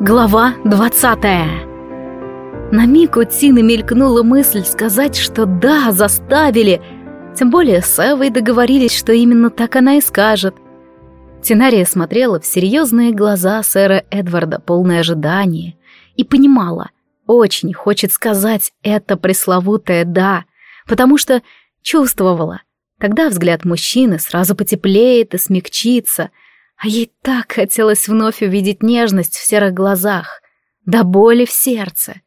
Глава двадцатая На миг у Тины мелькнула мысль сказать, что да, заставили. Тем более с Эвой договорились, что именно так она и скажет. Тинария смотрела в серьезные глаза сэра Эдварда, полное ожидание, и понимала, очень хочет сказать это пресловутое «да», потому что чувствовала. Тогда взгляд мужчины сразу потеплеет и смягчится — а ей так хотелось вновь увидеть нежность в серых глазах, до боли в сердце.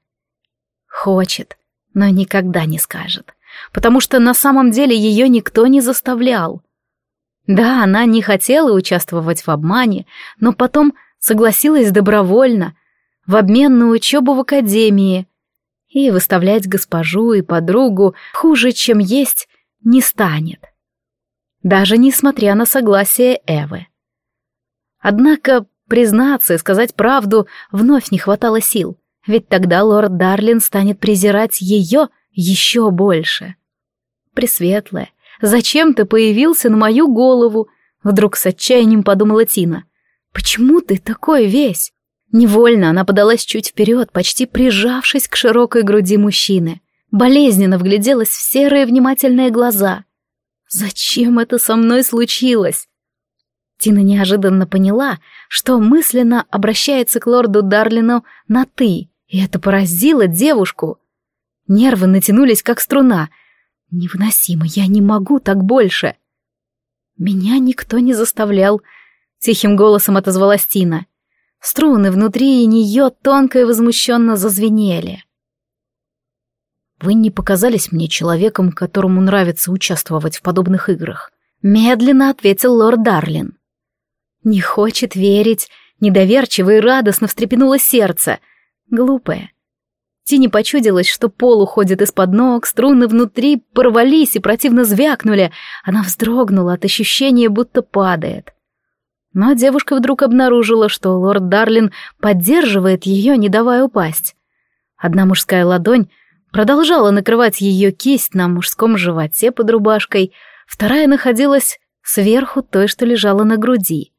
Хочет, но никогда не скажет, потому что на самом деле ее никто не заставлял. Да, она не хотела участвовать в обмане, но потом согласилась добровольно, в обмен на учебу в академии, и выставлять госпожу и подругу хуже, чем есть, не станет. Даже несмотря на согласие Эвы. Однако признаться и сказать правду вновь не хватало сил, ведь тогда лорд Дарлин станет презирать ее еще больше. Пресветлая, зачем ты появился на мою голову? Вдруг с отчаянием подумала Тина. Почему ты такой весь? Невольно она подалась чуть вперед, почти прижавшись к широкой груди мужчины. Болезненно вгляделась в серые внимательные глаза. «Зачем это со мной случилось? Тина неожиданно поняла, что мысленно обращается к лорду Дарлину на «ты», и это поразило девушку. Нервы натянулись, как струна. «Невыносимо, я не могу так больше!» «Меня никто не заставлял», — тихим голосом отозвалась Тина. Струны внутри нее тонко и возмущенно зазвенели. «Вы не показались мне человеком, которому нравится участвовать в подобных играх», — медленно ответил лорд Дарлин. Не хочет верить, недоверчиво и радостно встрепенуло сердце. Глупое. Тине почудилось, что пол уходит из-под ног, струны внутри порвались и противно звякнули. Она вздрогнула от ощущения, будто падает. Но девушка вдруг обнаружила, что лорд Дарлин поддерживает ее, не давая упасть. Одна мужская ладонь продолжала накрывать ее кисть на мужском животе под рубашкой, вторая находилась сверху той, что лежала на груди.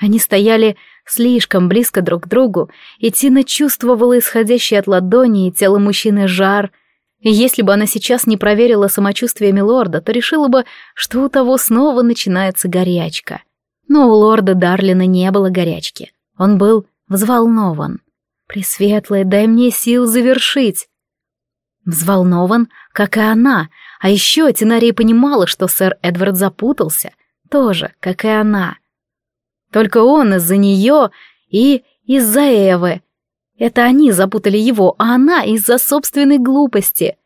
Они стояли слишком близко друг к другу, и Тина чувствовала исходящий от ладони и тела мужчины жар. И если бы она сейчас не проверила самочувствие милорда, то решила бы, что у того снова начинается горячка. Но у лорда Дарлина не было горячки. Он был взволнован. «Пресветлая, дай мне сил завершить!» Взволнован, как и она, а еще Тинария понимала, что сэр Эдвард запутался, тоже, как и она — только он из-за нее и из-за Эвы. Это они запутали его, а она из-за собственной глупости.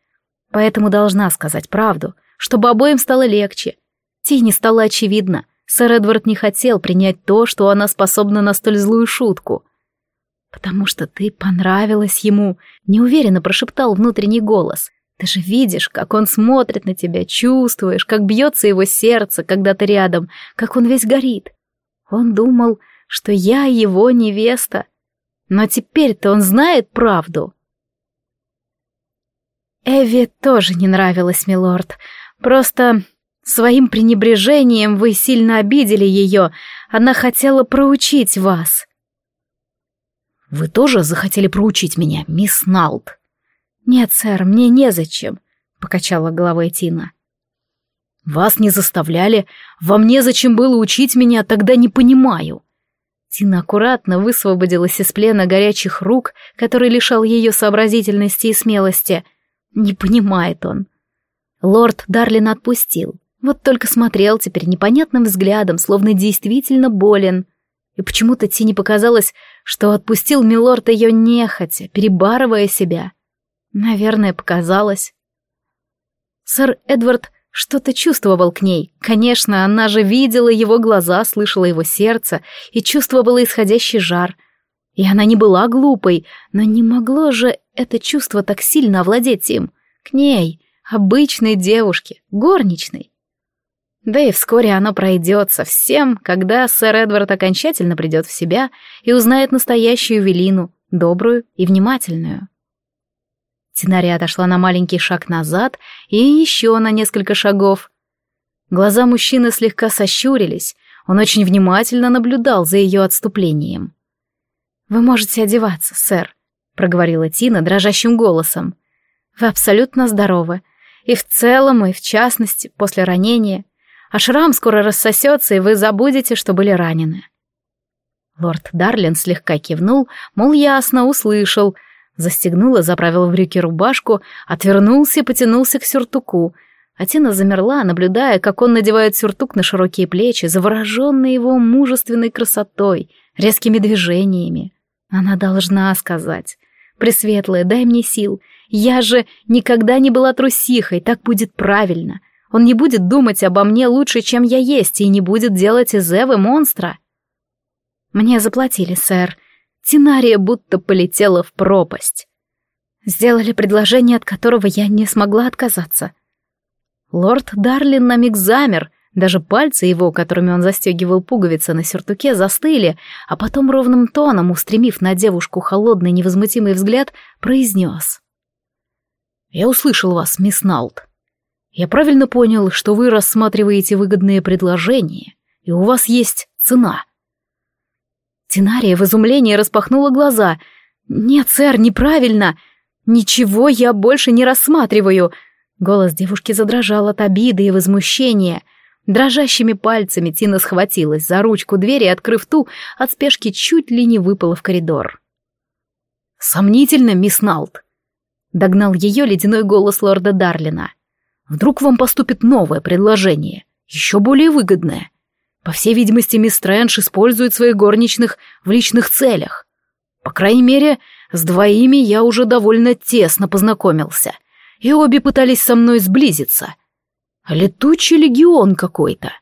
Поэтому должна сказать правду, чтобы обоим стало легче. Тине стало очевидно, сэр Эдвард не хотел принять то, что она способна на столь злую шутку. «Потому что ты понравилась ему», — неуверенно прошептал внутренний голос. «Ты же видишь, как он смотрит на тебя, чувствуешь, как бьется его сердце, когда ты рядом, как он весь горит. Он думал, что я его невеста. Но теперь-то он знает правду. Эви тоже не нравилась, милорд. Просто своим пренебрежением вы сильно обидели ее. Она хотела проучить вас. Вы тоже захотели проучить меня, мисс Налт? Нет, сэр, мне незачем, покачала головой Тина. Вас не заставляли, вам незачем было учить меня, тогда не понимаю. Тина аккуратно высвободилась из плена горячих рук, который лишал ее сообразительности и смелости. Не понимает он. Лорд Дарлин отпустил. Вот только смотрел теперь непонятным взглядом, словно действительно болен. И почему-то Тине показалось, что отпустил милорд ее нехотя, перебарывая себя. Наверное, показалось. Сэр Эдвард что-то чувствовал к ней. Конечно, она же видела его глаза, слышала его сердце и чувствовала исходящий жар. И она не была глупой, но не могло же это чувство так сильно овладеть им. К ней, обычной девушке, горничной. Да и вскоре оно пройдет совсем, когда сэр Эдвард окончательно придет в себя и узнает настоящую Велину, добрую и внимательную. Тинария отошла на маленький шаг назад и еще на несколько шагов. Глаза мужчины слегка сощурились, он очень внимательно наблюдал за ее отступлением. «Вы можете одеваться, сэр», — проговорила Тина дрожащим голосом. «Вы абсолютно здоровы. И в целом, и в частности, после ранения. А шрам скоро рассосется, и вы забудете, что были ранены». Лорд Дарлин слегка кивнул, мол, ясно, услышал. Застегнул и заправил в брюки рубашку, отвернулся и потянулся к сюртуку. А Тина замерла, наблюдая, как он надевает сюртук на широкие плечи, завороженная его мужественной красотой, резкими движениями. Она должна сказать. «Пресветлая, дай мне сил. Я же никогда не была трусихой, так будет правильно. Он не будет думать обо мне лучше, чем я есть, и не будет делать из Эвы монстра». «Мне заплатили, сэр. Тинария будто полетела в пропасть. Сделали предложение, от которого я не смогла отказаться». Лорд Дарлин на миг замер, даже пальцы его, которыми он застегивал пуговицы на сюртуке, застыли, а потом ровным тоном, устремив на девушку холодный невозмутимый взгляд, произнес. «Я услышал вас, мисс Налт. Я правильно понял, что вы рассматриваете выгодные предложения, и у вас есть цена». Тинария в изумлении распахнула глаза. «Нет, сэр, неправильно. Ничего я больше не рассматриваю». Голос девушки задрожал от обиды и возмущения — Дрожащими пальцами Тина схватилась за ручку двери открыв ту, от спешки чуть ли не выпала в коридор. «Сомнительно, мисс Налт!» — догнал ее ледяной голос лорда Дарлина. «Вдруг вам поступит новое предложение, еще более выгодное. По всей видимости, мисс Стрэндж использует своих горничных в личных целях. По крайней мере, с двоими я уже довольно тесно познакомился, и обе пытались со мной сблизиться» Летучий легион какой-то.